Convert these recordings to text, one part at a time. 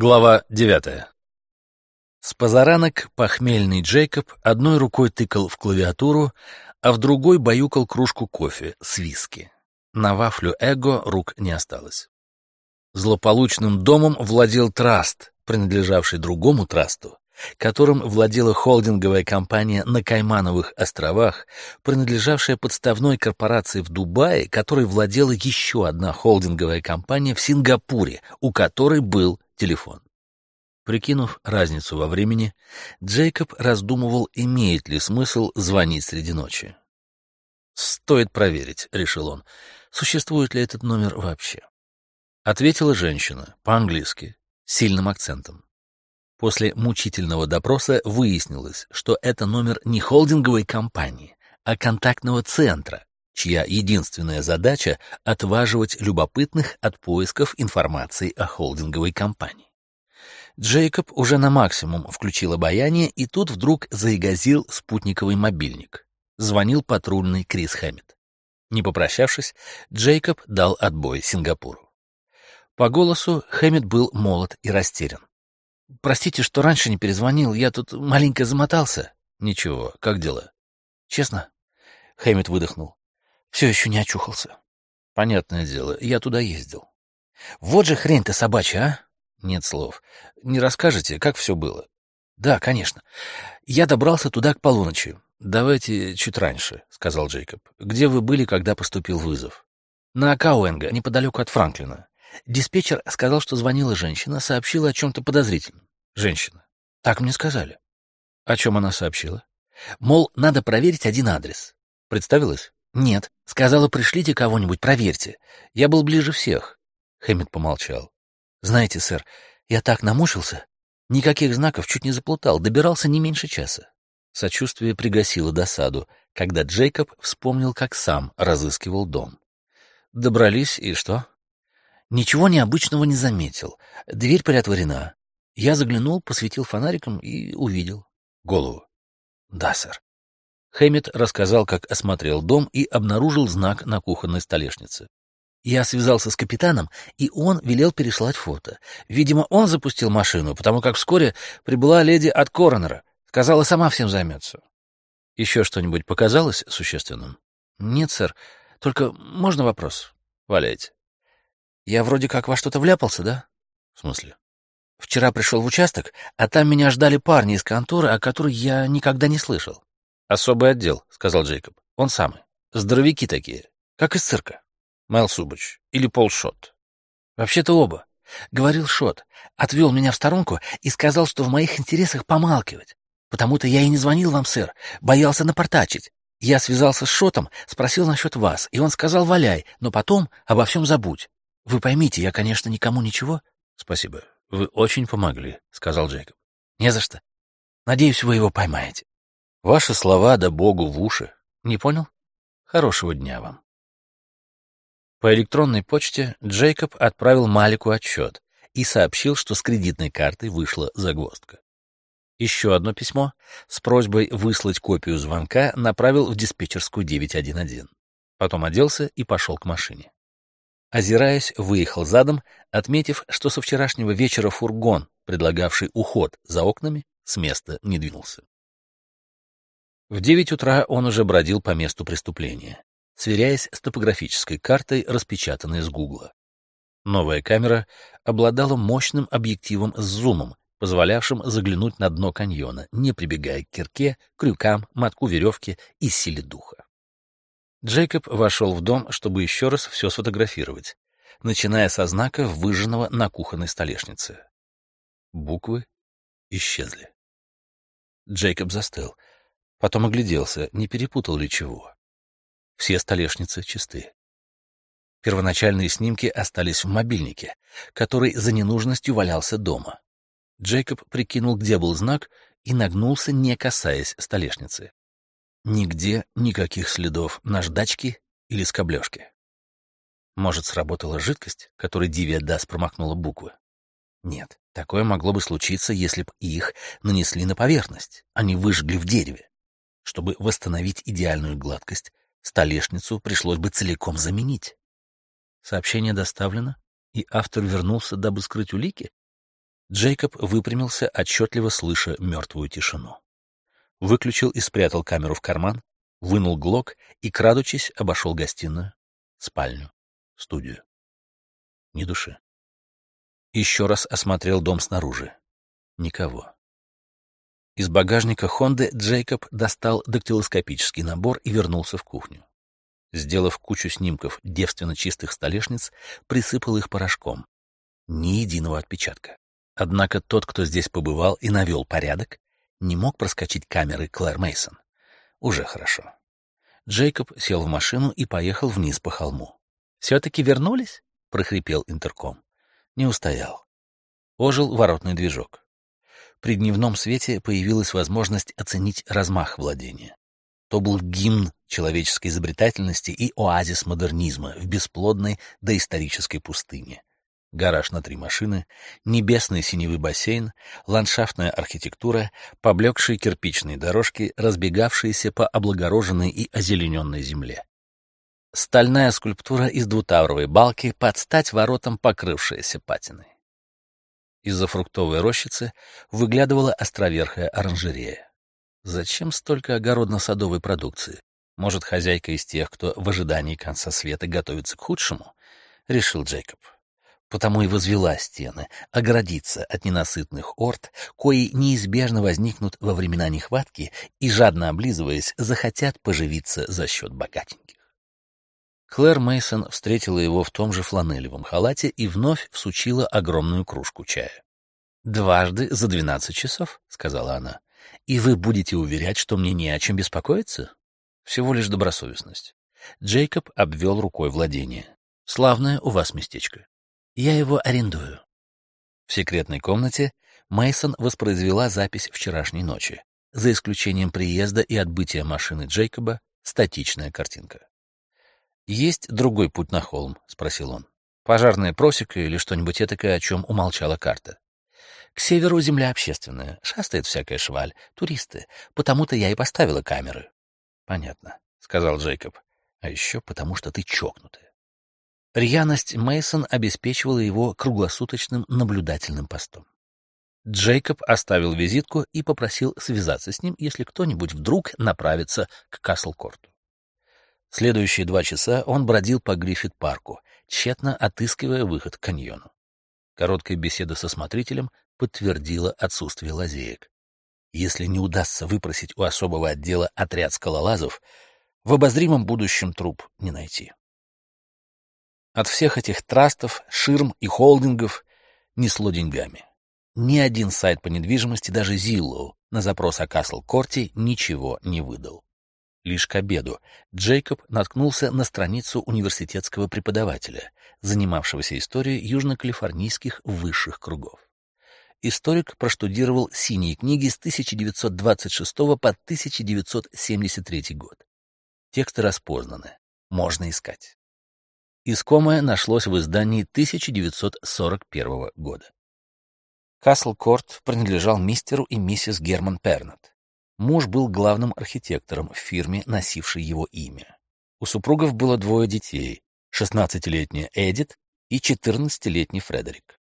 Глава девятая. С позаранок похмельный Джейкоб одной рукой тыкал в клавиатуру, а в другой баюкал кружку кофе с виски. На вафлю Эго рук не осталось. Злополучным домом владел траст, принадлежавший другому трасту, которым владела холдинговая компания на Каймановых островах, принадлежавшая подставной корпорации в Дубае, которой владела еще одна холдинговая компания в Сингапуре, у которой был телефон. Прикинув разницу во времени, Джейкоб раздумывал, имеет ли смысл звонить среди ночи. «Стоит проверить», — решил он, — «существует ли этот номер вообще». Ответила женщина, по-английски, сильным акцентом. После мучительного допроса выяснилось, что это номер не холдинговой компании, а контактного центра, чья единственная задача — отваживать любопытных от поисков информации о холдинговой компании. Джейкоб уже на максимум включил обаяние, и тут вдруг заигазил спутниковый мобильник. Звонил патрульный Крис Хэммет. Не попрощавшись, Джейкоб дал отбой Сингапуру. По голосу Хэммет был молод и растерян. «Простите, что раньше не перезвонил, я тут маленько замотался». «Ничего, как дела?» «Честно?» Хэммет выдохнул. Все еще не очухался. Понятное дело, я туда ездил. Вот же хрень-то собачья, а? Нет слов. Не расскажете, как все было? Да, конечно. Я добрался туда к полуночи. Давайте чуть раньше, сказал Джейкоб. Где вы были, когда поступил вызов? На Кауэнга, неподалеку от Франклина. Диспетчер сказал, что звонила женщина, сообщила о чем-то подозрительном. Женщина. Так мне сказали. О чем она сообщила? Мол, надо проверить один адрес. Представилась? «Нет. Сказала, пришлите кого-нибудь, проверьте. Я был ближе всех». Хэммит помолчал. «Знаете, сэр, я так намучился. Никаких знаков чуть не заплутал, добирался не меньше часа». Сочувствие пригасило досаду, когда Джейкоб вспомнил, как сам разыскивал дом. Добрались, и что? Ничего необычного не заметил. Дверь приотворена. Я заглянул, посветил фонариком и увидел. Голову. Да, сэр. Хэммит рассказал, как осмотрел дом и обнаружил знак на кухонной столешнице. Я связался с капитаном, и он велел переслать фото. Видимо, он запустил машину, потому как вскоре прибыла леди от коронера. Сказала, сама всем займется. Еще что-нибудь показалось существенным? Нет, сэр. Только можно вопрос? Валяйте. Я вроде как во что-то вляпался, да? В смысле? Вчера пришел в участок, а там меня ждали парни из конторы, о которой я никогда не слышал. «Особый отдел», — сказал Джейкоб. «Он самый. Здоровяки такие, как из цирка. Мэл Субач или Пол Шот». «Вообще-то оба. Говорил Шот. Отвел меня в сторонку и сказал, что в моих интересах помалкивать. Потому-то я и не звонил вам, сэр. Боялся напортачить. Я связался с Шотом, спросил насчет вас, и он сказал «валяй», но потом обо всем забудь. Вы поймите, я, конечно, никому ничего. Спасибо. Вы очень помогли, сказал Джейкоб. Не за что. Надеюсь, вы его поймаете. Ваши слова да богу в уши. Не понял? Хорошего дня вам. По электронной почте Джейкоб отправил Малику отчет и сообщил, что с кредитной картой вышла загвоздка. Еще одно письмо с просьбой выслать копию звонка направил в диспетчерскую 911. Потом оделся и пошел к машине. Озираясь, выехал задом, отметив, что со вчерашнего вечера фургон, предлагавший уход за окнами, с места не двинулся. В девять утра он уже бродил по месту преступления, сверяясь с топографической картой, распечатанной с Гугла. Новая камера обладала мощным объективом с зумом, позволявшим заглянуть на дно каньона, не прибегая к кирке, крюкам, мотку веревки и силе духа. Джейкоб вошел в дом, чтобы еще раз все сфотографировать, начиная со знака, выжженного на кухонной столешнице. Буквы исчезли. Джейкоб застыл — Потом огляделся, не перепутал ли чего. Все столешницы чисты. Первоначальные снимки остались в мобильнике, который за ненужностью валялся дома. Джейкоб прикинул, где был знак, и нагнулся, не касаясь столешницы. Нигде никаких следов наждачки или скоблёжки. Может, сработала жидкость, которой Дивия Дас промахнула буквы? Нет, такое могло бы случиться, если бы их нанесли на поверхность, а не выжгли в дереве. Чтобы восстановить идеальную гладкость, столешницу пришлось бы целиком заменить. Сообщение доставлено, и автор вернулся, дабы скрыть улики? Джейкоб выпрямился, отчетливо слыша мертвую тишину. Выключил и спрятал камеру в карман, вынул глок и, крадучись, обошел гостиную, спальню, студию. Ни души. Еще раз осмотрел дом снаружи. Никого. Из багажника Хонды Джейкоб достал дактилоскопический набор и вернулся в кухню. Сделав кучу снимков девственно чистых столешниц, присыпал их порошком. Ни единого отпечатка. Однако тот, кто здесь побывал и навел порядок, не мог проскочить камеры Клэр Мейсон. Уже хорошо. Джейкоб сел в машину и поехал вниз по холму. «Все-таки вернулись?» — прохрипел интерком. Не устоял. Ожил воротный движок. При дневном свете появилась возможность оценить размах владения. То был гимн человеческой изобретательности и оазис модернизма в бесплодной доисторической пустыне. Гараж на три машины, небесный синевый бассейн, ландшафтная архитектура, поблекшие кирпичные дорожки, разбегавшиеся по облагороженной и озелененной земле. Стальная скульптура из двутавровой балки под стать воротам, покрывшаяся патиной. Из-за фруктовой рощицы выглядывала островерхая оранжерея. Зачем столько огородно-садовой продукции? Может, хозяйка из тех, кто в ожидании конца света готовится к худшему? Решил Джейкоб. Потому и возвела стены, оградиться от ненасытных орд, кои неизбежно возникнут во времена нехватки и, жадно облизываясь, захотят поживиться за счет богатеньких. Клэр Мейсон встретила его в том же фланелевом халате и вновь всучила огромную кружку чая. «Дважды за двенадцать часов», — сказала она. «И вы будете уверять, что мне не о чем беспокоиться?» Всего лишь добросовестность. Джейкоб обвел рукой владение. «Славное у вас местечко. Я его арендую». В секретной комнате Мейсон воспроизвела запись вчерашней ночи. За исключением приезда и отбытия машины Джейкоба, статичная картинка. «Есть другой путь на холм?» — спросил он. «Пожарная просека или что-нибудь этакое, о чем умолчала карта?» «К северу земля общественная, шастает всякая шваль, туристы, потому-то я и поставила камеры». «Понятно», — сказал Джейкоб. «А еще потому, что ты чокнутая». Рьяность Мейсон обеспечивала его круглосуточным наблюдательным постом. Джейкоб оставил визитку и попросил связаться с ним, если кто-нибудь вдруг направится к Каслкорту. Следующие два часа он бродил по Гриффит-парку, тщетно отыскивая выход к каньону. Короткая беседа со смотрителем подтвердила отсутствие лазеек. Если не удастся выпросить у особого отдела отряд скалолазов, в обозримом будущем труп не найти. От всех этих трастов, ширм и холдингов несло деньгами. Ни один сайт по недвижимости, даже Zillow, на запрос о Касл-Корте ничего не выдал. Лишь к обеду Джейкоб наткнулся на страницу университетского преподавателя, занимавшегося историей южно-калифорнийских высших кругов. Историк проштудировал синие книги с 1926 по 1973 год. Тексты распознаны, можно искать. Искомое нашлось в издании 1941 года. Касл-Корт принадлежал мистеру и миссис Герман Пернет. Муж был главным архитектором в фирме, носившей его имя. У супругов было двое детей — 16-летняя Эдит и 14-летний Фредерик.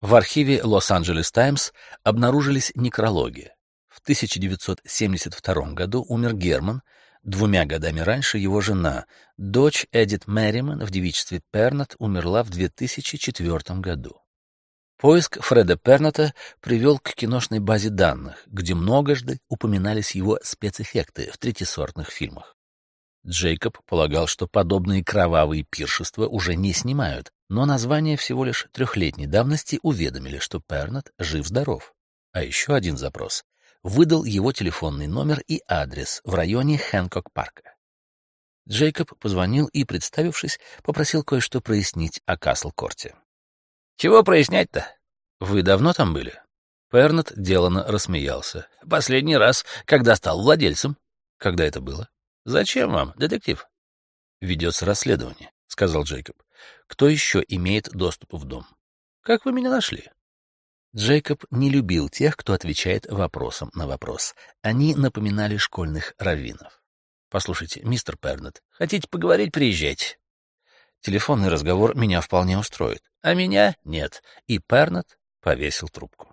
В архиве Лос-Анджелес Таймс обнаружились некрологи. В 1972 году умер Герман, двумя годами раньше его жена, дочь Эдит Мэриман в девичестве Пернат умерла в 2004 году. Поиск Фреда Перната привел к киношной базе данных, где многожды упоминались его спецэффекты в третисортных фильмах. Джейкоб полагал, что подобные кровавые пиршества уже не снимают, но название всего лишь трехлетней давности уведомили, что Пернат жив-здоров. А еще один запрос выдал его телефонный номер и адрес в районе Хэнкок-парка. Джейкоб позвонил и, представившись, попросил кое-что прояснить о Касл-Корте. Чего прояснять-то? Вы давно там были? Пернет делано рассмеялся. Последний раз, когда стал владельцем. Когда это было? Зачем вам, детектив? Ведется расследование, сказал Джейкоб. Кто еще имеет доступ в дом? Как вы меня нашли? Джейкоб не любил тех, кто отвечает вопросом на вопрос. Они напоминали школьных раввинов. Послушайте, мистер Пернет, хотите поговорить, приезжайте. Телефонный разговор меня вполне устроит, а меня нет. И Пернет повесил трубку.